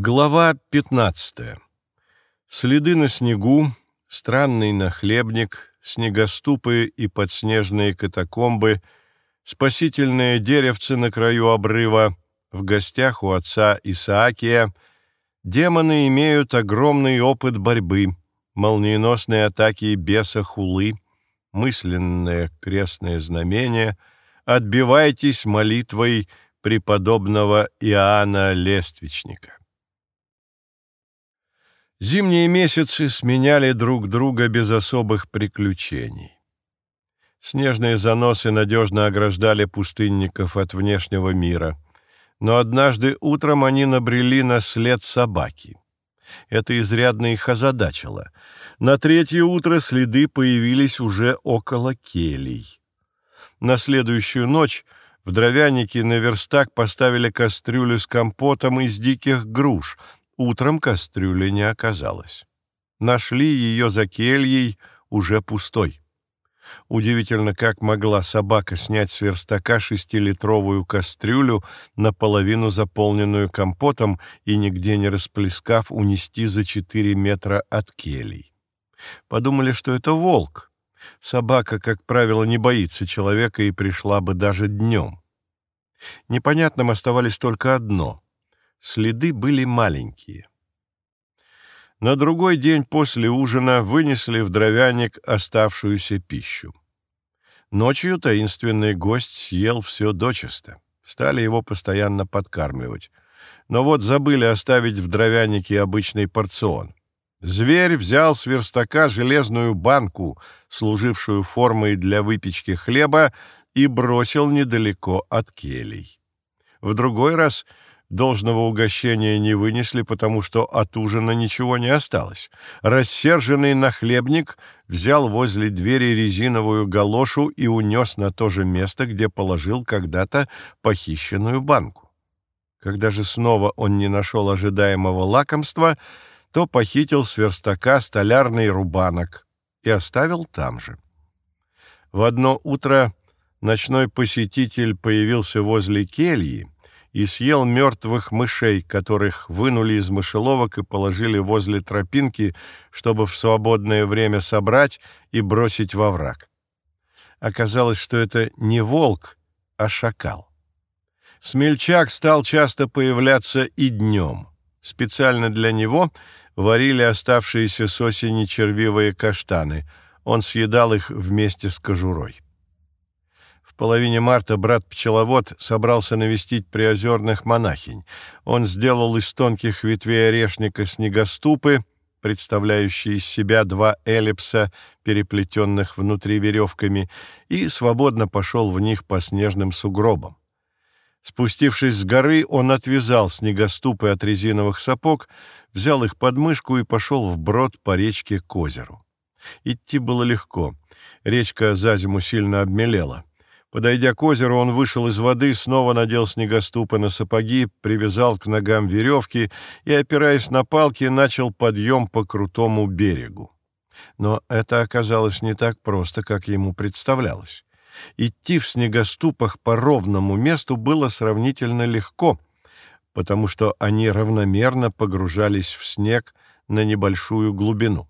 Глава 15. Следы на снегу, странный нахлебник, снегоступы и подснежные катакомбы, спасительное деревце на краю обрыва, в гостях у отца Исаакия. Демоны имеют огромный опыт борьбы, молниеносные атаки беса хулы, мысленное крестное знамение. Отбивайтесь молитвой преподобного Иоанна Лествичника. Зимние месяцы сменяли друг друга без особых приключений. Снежные заносы надежно ограждали пустынников от внешнего мира. Но однажды утром они набрели на след собаки. Это изрядно их озадачило. На третье утро следы появились уже около келий. На следующую ночь в дровянике на верстак поставили кастрюлю с компотом из диких груш, Утром кастрюли не оказалось. Нашли ее за кельей, уже пустой. Удивительно, как могла собака снять с верстака шестилитровую кастрюлю, наполовину заполненную компотом и нигде не расплескав, унести за четыре метра от келей. Подумали, что это волк. Собака, как правило, не боится человека и пришла бы даже днем. Непонятным оставались только одно Следы были маленькие. На другой день после ужина вынесли в дровяник оставшуюся пищу. Ночью таинственный гость съел все дочисто. Стали его постоянно подкармливать. Но вот забыли оставить в дровянике обычный порцион. Зверь взял с верстака железную банку, служившую формой для выпечки хлеба, и бросил недалеко от келей. В другой раз Должного угощения не вынесли, потому что от ужина ничего не осталось. Рассерженный нахлебник взял возле двери резиновую галошу и унес на то же место, где положил когда-то похищенную банку. Когда же снова он не нашел ожидаемого лакомства, то похитил с верстака столярный рубанок и оставил там же. В одно утро ночной посетитель появился возле кельи, и съел мертвых мышей, которых вынули из мышеловок и положили возле тропинки, чтобы в свободное время собрать и бросить во враг. Оказалось, что это не волк, а шакал. Смельчак стал часто появляться и днем. Специально для него варили оставшиеся с осени червивые каштаны. Он съедал их вместе с кожурой половине марта брат-пчеловод собрался навестить приозерных монахинь. Он сделал из тонких ветвей орешника снегоступы, представляющие из себя два эллипса, переплетенных внутри веревками, и свободно пошел в них по снежным сугробам. Спустившись с горы, он отвязал снегоступы от резиновых сапог, взял их под мышку и пошел вброд по речке к озеру. Идти было легко. Речка за зиму сильно обмелела. Подойдя к озеру, он вышел из воды, снова надел снегоступы на сапоги, привязал к ногам веревки и, опираясь на палки, начал подъем по крутому берегу. Но это оказалось не так просто, как ему представлялось. Идти в снегоступах по ровному месту было сравнительно легко, потому что они равномерно погружались в снег на небольшую глубину.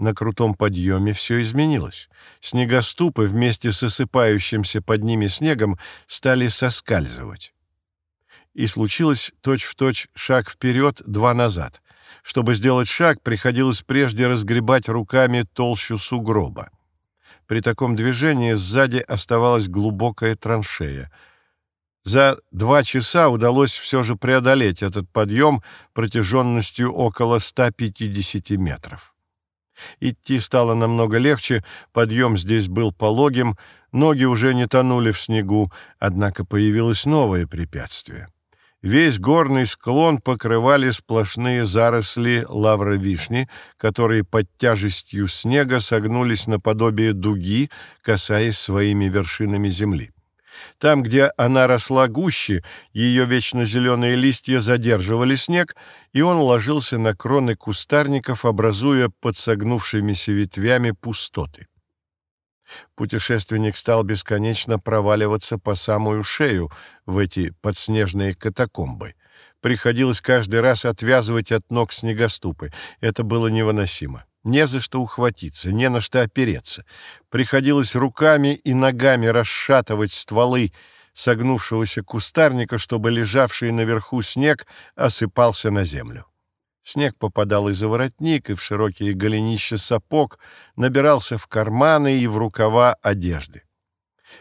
На крутом подъеме все изменилось. Снегоступы вместе с осыпающимся под ними снегом стали соскальзывать. И случилось точь-в-точь точь шаг вперед, два назад. Чтобы сделать шаг, приходилось прежде разгребать руками толщу сугроба. При таком движении сзади оставалась глубокая траншея. За два часа удалось все же преодолеть этот подъем протяженностью около 150 метров. Идти стало намного легче, подъем здесь был пологим, ноги уже не тонули в снегу, однако появилось новое препятствие. Весь горный склон покрывали сплошные заросли лавровишни, которые под тяжестью снега согнулись наподобие дуги, касаясь своими вершинами земли. Там, где она росла гуще, ее вечно зеленые листья задерживали снег, и он ложился на кроны кустарников, образуя под согнувшимися ветвями пустоты. Путешественник стал бесконечно проваливаться по самую шею в эти подснежные катакомбы. Приходилось каждый раз отвязывать от ног снегоступы. Это было невыносимо. Не за что ухватиться, не на что опереться. Приходилось руками и ногами расшатывать стволы согнувшегося кустарника, чтобы лежавший наверху снег осыпался на землю. Снег попадал и за воротник, и в широкие голенища сапог, набирался в карманы и в рукава одежды.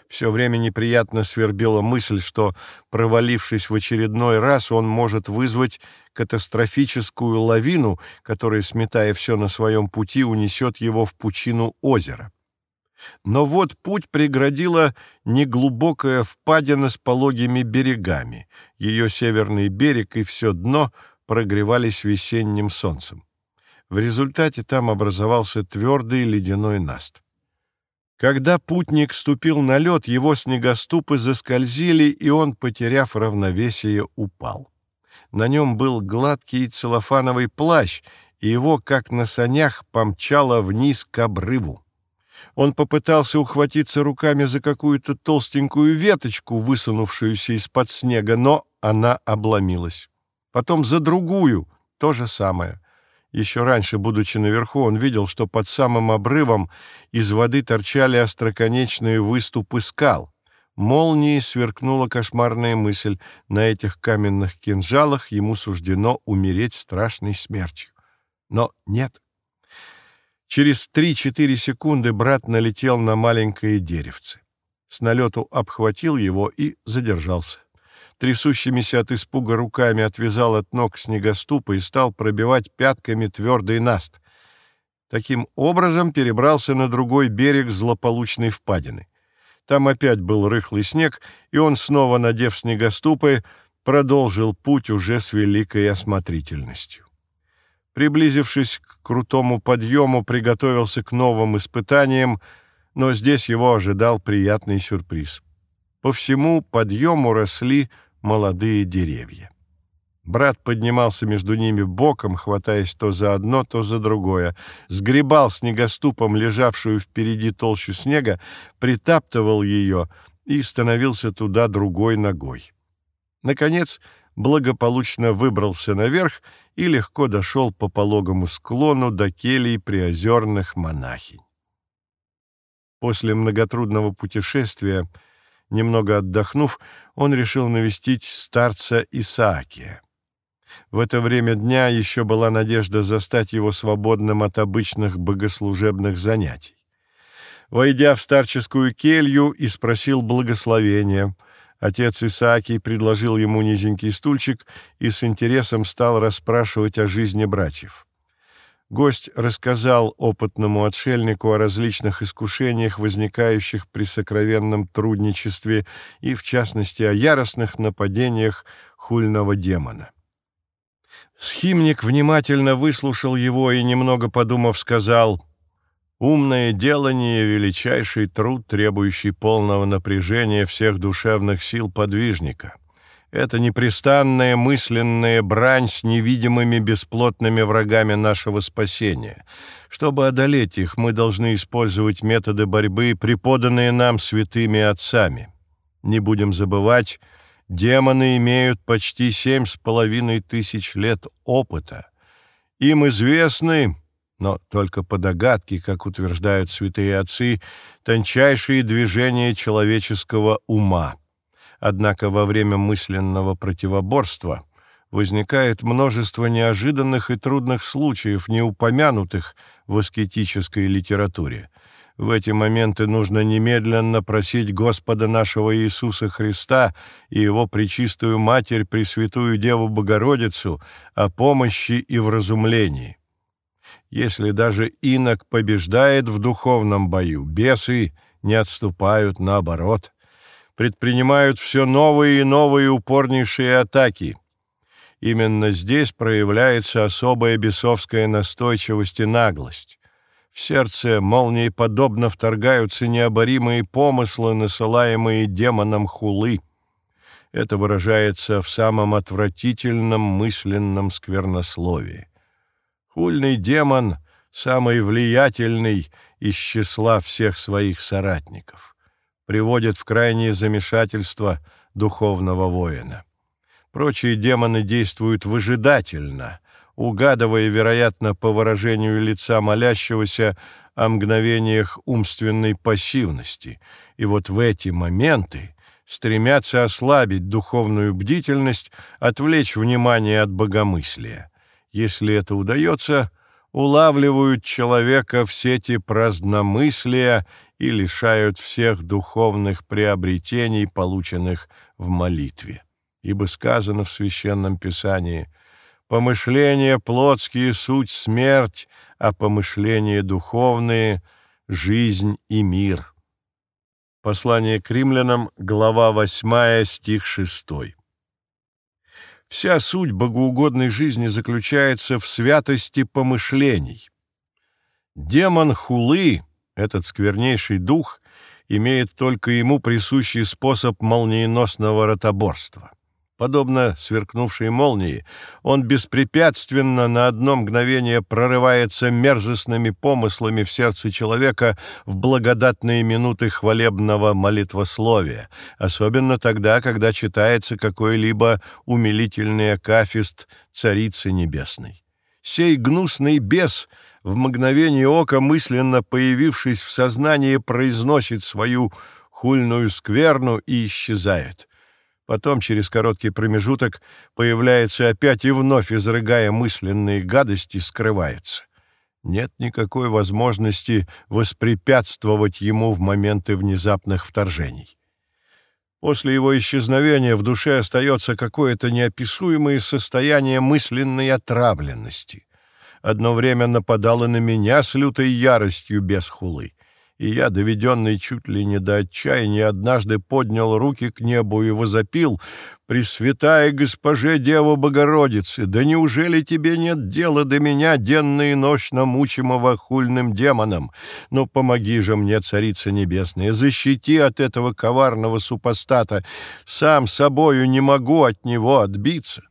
Все время неприятно свербила мысль, что, провалившись в очередной раз, он может вызвать катастрофическую лавину, которая, сметая все на своем пути, унесет его в пучину озера. Но вот путь преградила неглубокая впадина с пологими берегами. Ее северный берег и все дно прогревались весенним солнцем. В результате там образовался твердый ледяной наст. Когда путник ступил на лед, его снегоступы заскользили, и он, потеряв равновесие, упал. На нем был гладкий целлофановый плащ, и его, как на санях, помчало вниз к обрыву. Он попытался ухватиться руками за какую-то толстенькую веточку, высунувшуюся из-под снега, но она обломилась. Потом за другую, то же самое — еще раньше, будучи наверху, он видел, что под самым обрывом из воды торчали остроконечные выступы скал. Молнией сверкнула кошмарная мысль. На этих каменных кинжалах ему суждено умереть страшной смертью. Но нет. Через три-четыре секунды брат налетел на маленькое деревце. С налету обхватил его и задержался трясущимися от испуга руками отвязал от ног снегоступа и стал пробивать пятками твердый наст. Таким образом перебрался на другой берег злополучной впадины. Там опять был рыхлый снег, и он, снова надев снегоступы, продолжил путь уже с великой осмотрительностью. Приблизившись к крутому подъему, приготовился к новым испытаниям, но здесь его ожидал приятный сюрприз. По всему подъему росли молодые деревья. Брат поднимался между ними боком, хватаясь то за одно, то за другое, сгребал снегоступом лежавшую впереди толщу снега, притаптывал ее и становился туда другой ногой. Наконец, благополучно выбрался наверх и легко дошел по пологому склону до келий приозерных монахинь. После многотрудного путешествия Немного отдохнув, он решил навестить старца Исаакия. В это время дня еще была надежда застать его свободным от обычных богослужебных занятий. Войдя в старческую келью и спросил благословения, отец Исаакий предложил ему низенький стульчик и с интересом стал расспрашивать о жизни братьев. Гость рассказал опытному отшельнику о различных искушениях, возникающих при сокровенном трудничестве, и, в частности, о яростных нападениях хульного демона. Схимник внимательно выслушал его и, немного подумав, сказал «Умное делание — величайший труд, требующий полного напряжения всех душевных сил подвижника». Это непрестанная мысленная брань с невидимыми бесплотными врагами нашего спасения. Чтобы одолеть их, мы должны использовать методы борьбы, преподанные нам святыми отцами. Не будем забывать, демоны имеют почти семь с половиной тысяч лет опыта. Им известны, но только по догадке, как утверждают святые отцы, тончайшие движения человеческого ума. Однако во время мысленного противоборства возникает множество неожиданных и трудных случаев, не упомянутых в аскетической литературе. В эти моменты нужно немедленно просить Господа нашего Иисуса Христа и Его Пречистую Матерь, Пресвятую Деву Богородицу, о помощи и вразумлении. Если же инок побеждает в духовном бою, бесы не отступают, наоборот – предпринимают все новые и новые упорнейшие атаки. Именно здесь проявляется особая бесовская настойчивость и наглость. В сердце молниеподобно вторгаются необоримые помыслы, насылаемые демоном хулы. Это выражается в самом отвратительном мысленном сквернословии. Хульный демон — самый влиятельный из числа всех своих соратников приводит в крайнее замешательство духовного воина. Прочие демоны действуют выжидательно, угадывая, вероятно, по выражению лица молящегося о мгновениях умственной пассивности, и вот в эти моменты стремятся ослабить духовную бдительность, отвлечь внимание от богомыслия. Если это удается, улавливают человека в сети праздномыслия и лишают всех духовных приобретений, полученных в молитве ибо сказано в Священном Писании «Помышления плотские — суть смерть, а помышления духовные — жизнь и мир». Послание к римлянам, глава 8, стих 6. Вся суть богоугодной жизни заключается в святости помышлений. Демон хулы, этот сквернейший дух, имеет только ему присущий способ молниеносного ротоборства. Подобно сверкнувшей молнии, он беспрепятственно на одно мгновение прорывается мерзостными помыслами в сердце человека в благодатные минуты хвалебного молитвословия, особенно тогда, когда читается какой-либо умилительный акафист Царицы Небесной. Сей гнусный бес — в мгновение ока, мысленно появившись в сознании, произносит свою хульную скверну и исчезает. Потом, через короткий промежуток, появляется опять и вновь, изрыгая мысленные гадости, скрывается. Нет никакой возможности воспрепятствовать ему в моменты внезапных вторжений. После его исчезновения в душе остается какое-то неописуемое состояние мысленной отравленности. Одно время нападало на меня с лютой яростью без хулы и я, доведенный чуть ли не до отчаяния, однажды поднял руки к небу и возопил «Пресвятая госпоже Дева Богородицы, да неужели тебе нет дела до меня, денно и ночно мучимого хульным демоном? Но помоги же мне, Царица Небесная, защити от этого коварного супостата, сам собою не могу от него отбиться».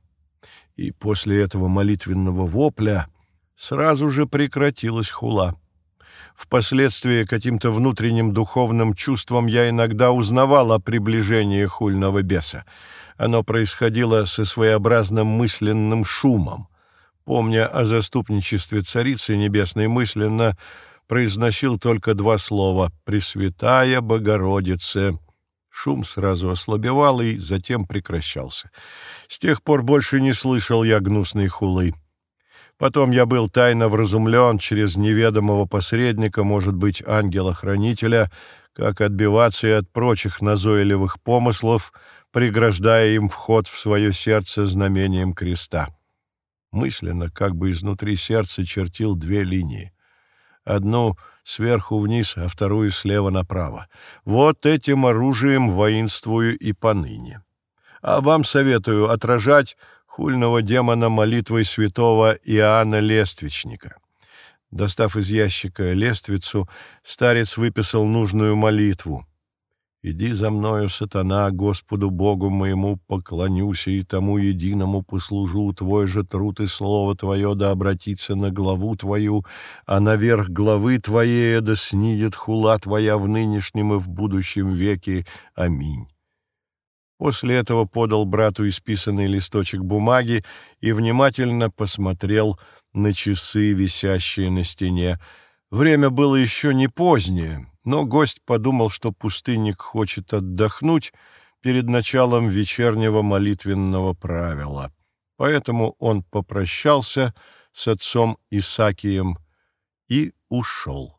И после этого молитвенного вопля сразу же прекратилась хула. Впоследствии каким-то внутренним духовным чувством я иногда узнавал о приближении хульного беса. Оно происходило со своеобразным мысленным шумом. Помня о заступничестве Царицы Небесной, мысленно произносил только два слова «Пресвятая Богородице». Шум сразу ослабевал и затем прекращался. С тех пор больше не слышал я гнусной хулы. Потом я был тайно вразумлен через неведомого посредника, может быть, ангела-хранителя, как отбиваться и от прочих назойливых помыслов, преграждая им вход в свое сердце знамением креста. Мысленно, как бы изнутри сердца, чертил две линии. Одну сверху вниз, а вторую слева направо. Вот этим оружием воинствую и поныне. А вам советую отражать хульного демона молитвой святого Иоанна Лествичника. Достав из ящика лествицу, старец выписал нужную молитву. «Иди за мною, сатана, Господу Богу моему поклонюся и тому единому послужу, твой же труд и слово твое да обратится на главу твою, а наверх главы твоей да снидет хула твоя в нынешнем и в будущем веке. Аминь». После этого подал брату исписанный листочек бумаги и внимательно посмотрел на часы, висящие на стене. Время было еще не позднее, но гость подумал, что пустынник хочет отдохнуть перед началом вечернего молитвенного правила. Поэтому он попрощался с отцом Исакием и ушел.